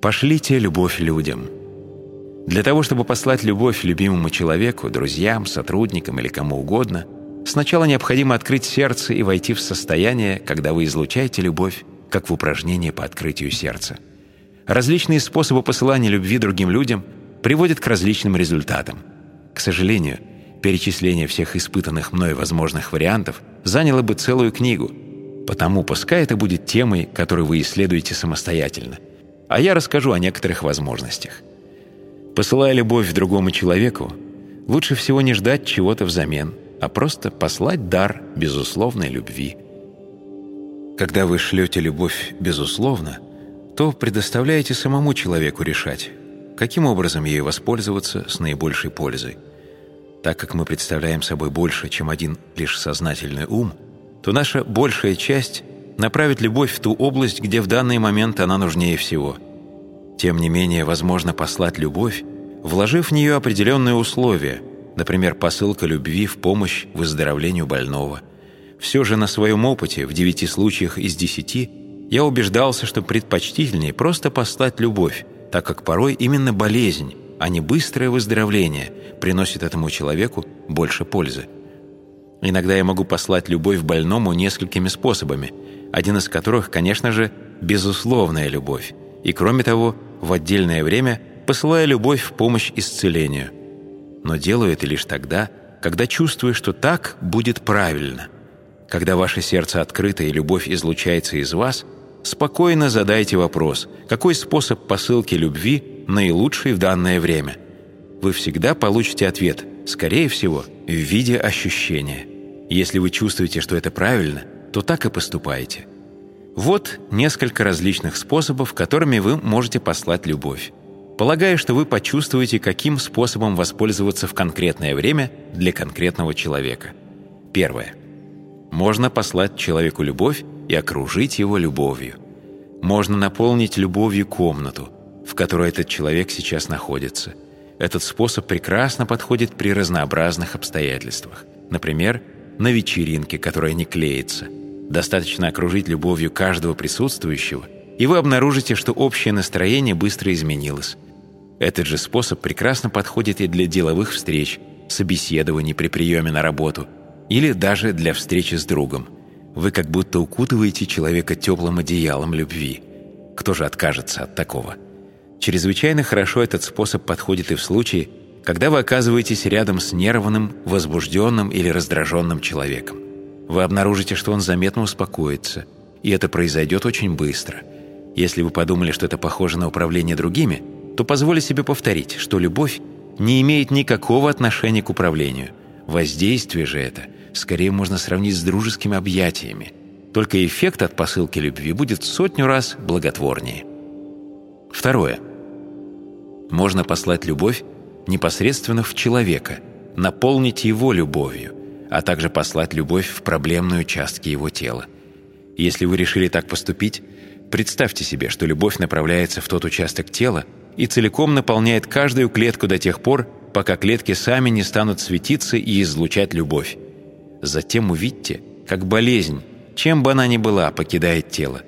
Пошлите любовь людям. Для того, чтобы послать любовь любимому человеку, друзьям, сотрудникам или кому угодно, сначала необходимо открыть сердце и войти в состояние, когда вы излучаете любовь, как в упражнении по открытию сердца. Различные способы посылания любви другим людям приводят к различным результатам. К сожалению, перечисление всех испытанных мной возможных вариантов заняло бы целую книгу, потому пускай это будет темой, которую вы исследуете самостоятельно – а я расскажу о некоторых возможностях. Посылая любовь другому человеку, лучше всего не ждать чего-то взамен, а просто послать дар безусловной любви. Когда вы шлете любовь безусловно, то предоставляете самому человеку решать, каким образом ей воспользоваться с наибольшей пользой. Так как мы представляем собой больше, чем один лишь сознательный ум, то наша большая часть направить любовь в ту область, где в данный момент она нужнее всего. Тем не менее, возможно послать любовь, вложив в нее определенные условия, например, посылка любви в помощь выздоровлению больного. Все же на своем опыте, в девяти случаях из десяти, я убеждался, что предпочтительнее просто послать любовь, так как порой именно болезнь, а не быстрое выздоровление приносит этому человеку больше пользы. Иногда я могу послать любовь больному несколькими способами – один из которых, конечно же, безусловная любовь, и, кроме того, в отдельное время посылая любовь в помощь исцелению. Но делаю это лишь тогда, когда чувствую, что так будет правильно. Когда ваше сердце открыто и любовь излучается из вас, спокойно задайте вопрос, какой способ посылки любви наилучший в данное время. Вы всегда получите ответ, скорее всего, в виде ощущения. Если вы чувствуете, что это правильно – то так и поступайте. Вот несколько различных способов, которыми вы можете послать любовь. Полагаю, что вы почувствуете, каким способом воспользоваться в конкретное время для конкретного человека. Первое. Можно послать человеку любовь и окружить его любовью. Можно наполнить любовью комнату, в которой этот человек сейчас находится. Этот способ прекрасно подходит при разнообразных обстоятельствах. Например, на вечеринке, которая не клеится – Достаточно окружить любовью каждого присутствующего, и вы обнаружите, что общее настроение быстро изменилось. Этот же способ прекрасно подходит и для деловых встреч, собеседований при приеме на работу или даже для встречи с другом. Вы как будто укутываете человека теплым одеялом любви. Кто же откажется от такого? Чрезвычайно хорошо этот способ подходит и в случае, когда вы оказываетесь рядом с нервным, возбужденным или раздраженным человеком вы обнаружите, что он заметно успокоится, и это произойдет очень быстро. Если вы подумали, что это похоже на управление другими, то позволю себе повторить, что любовь не имеет никакого отношения к управлению. Воздействие же это скорее можно сравнить с дружескими объятиями. Только эффект от посылки любви будет сотню раз благотворнее. Второе. Можно послать любовь непосредственно в человека, наполнить его любовью а также послать любовь в проблемные участки его тела. Если вы решили так поступить, представьте себе, что любовь направляется в тот участок тела и целиком наполняет каждую клетку до тех пор, пока клетки сами не станут светиться и излучать любовь. Затем увидьте, как болезнь, чем бы она ни была, покидает тело.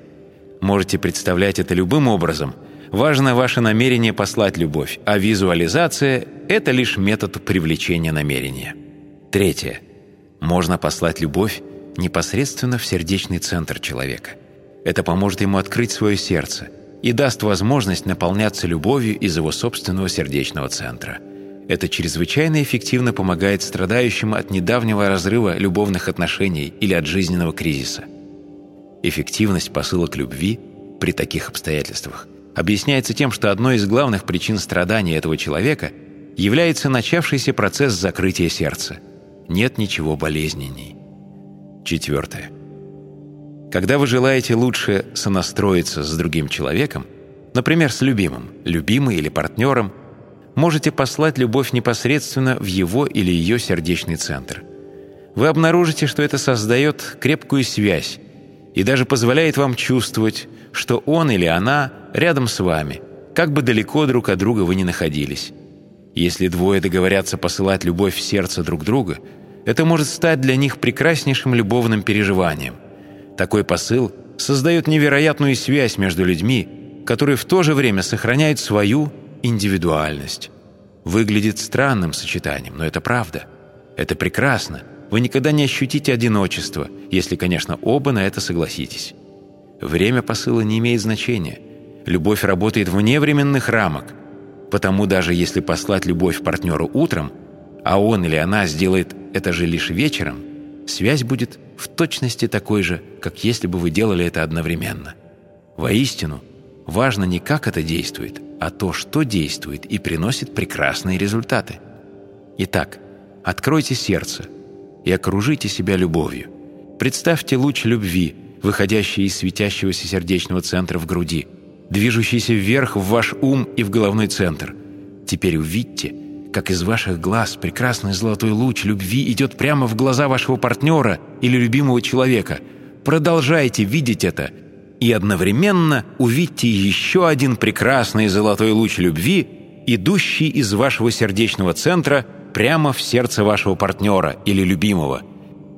Можете представлять это любым образом. Важно ваше намерение послать любовь, а визуализация – это лишь метод привлечения намерения. Третье – можно послать любовь непосредственно в сердечный центр человека. Это поможет ему открыть свое сердце и даст возможность наполняться любовью из его собственного сердечного центра. Это чрезвычайно эффективно помогает страдающим от недавнего разрыва любовных отношений или от жизненного кризиса. Эффективность посылок любви при таких обстоятельствах объясняется тем, что одной из главных причин страдания этого человека является начавшийся процесс закрытия сердца – нет ничего болезненней. Четвертое. Когда вы желаете лучше сонастроиться с другим человеком, например, с любимым, любимой или партнером, можете послать любовь непосредственно в его или ее сердечный центр. Вы обнаружите, что это создает крепкую связь и даже позволяет вам чувствовать, что он или она рядом с вами, как бы далеко друг от друга вы ни находились. Если двое договорятся посылать любовь в сердце друг друга, это может стать для них прекраснейшим любовным переживанием. Такой посыл создает невероятную связь между людьми которые в то же время сохраняют свою индивидуальность. Выглядит странным сочетанием, но это правда. Это прекрасно. Вы никогда не ощутите одиночество, если, конечно, оба на это согласитесь. Время посыла не имеет значения. Любовь работает вне временных рамок. Потому даже если послать любовь партнеру утром, а он или она сделает это же лишь вечером, связь будет в точности такой же, как если бы вы делали это одновременно. Воистину, важно не как это действует, а то, что действует и приносит прекрасные результаты. Итак, откройте сердце и окружите себя любовью. Представьте луч любви, выходящий из светящегося сердечного центра в груди, движущийся вверх в ваш ум и в головной центр. Теперь увидьте, как из ваших глаз прекрасный золотой луч любви идет прямо в глаза вашего партнера или любимого человека. Продолжайте видеть это – и одновременно увидьте еще один прекрасный золотой луч любви, идущий из вашего сердечного центра прямо в сердце вашего партнера или любимого.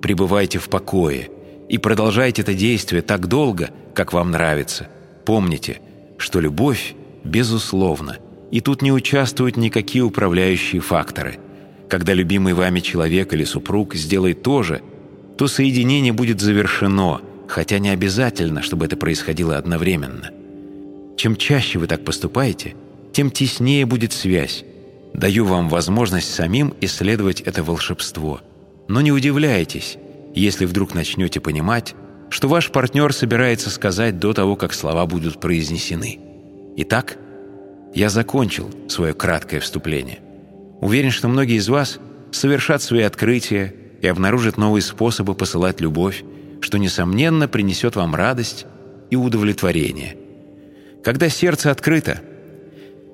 Пребывайте в покое и продолжайте это действие так долго, как вам нравится. Помните, что любовь безусловна, и тут не участвуют никакие управляющие факторы. Когда любимый вами человек или супруг сделает то же, то соединение будет завершено – хотя не обязательно, чтобы это происходило одновременно. Чем чаще вы так поступаете, тем теснее будет связь. Даю вам возможность самим исследовать это волшебство. Но не удивляйтесь, если вдруг начнете понимать, что ваш партнер собирается сказать до того, как слова будут произнесены. Итак, я закончил свое краткое вступление. Уверен, что многие из вас совершат свои открытия и обнаружат новые способы посылать любовь, что, несомненно, принесет вам радость и удовлетворение. Когда сердце открыто,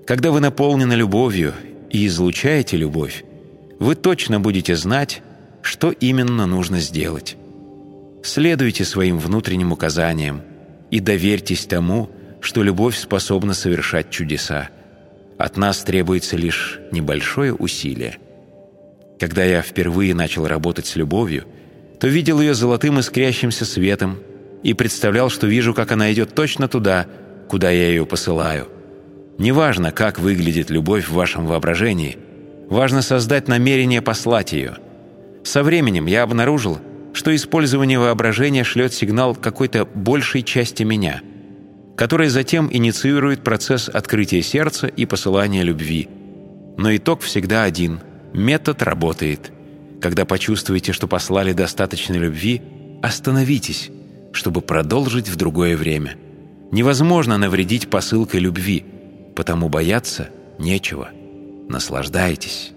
когда вы наполнены любовью и излучаете любовь, вы точно будете знать, что именно нужно сделать. Следуйте своим внутренним указаниям и доверьтесь тому, что любовь способна совершать чудеса. От нас требуется лишь небольшое усилие. Когда я впервые начал работать с любовью – то видел ее золотым искрящимся светом и представлял, что вижу, как она идет точно туда, куда я ее посылаю. Неважно, как выглядит любовь в вашем воображении, важно создать намерение послать ее. Со временем я обнаружил, что использование воображения шлет сигнал какой-то большей части меня, которая затем инициирует процесс открытия сердца и посылания любви. Но итог всегда один – метод работает – когда почувствуете, что послали достаточно любви, остановитесь, чтобы продолжить в другое время. Невозможно навредить посылкой любви, потому бояться нечего. Наслаждайтесь.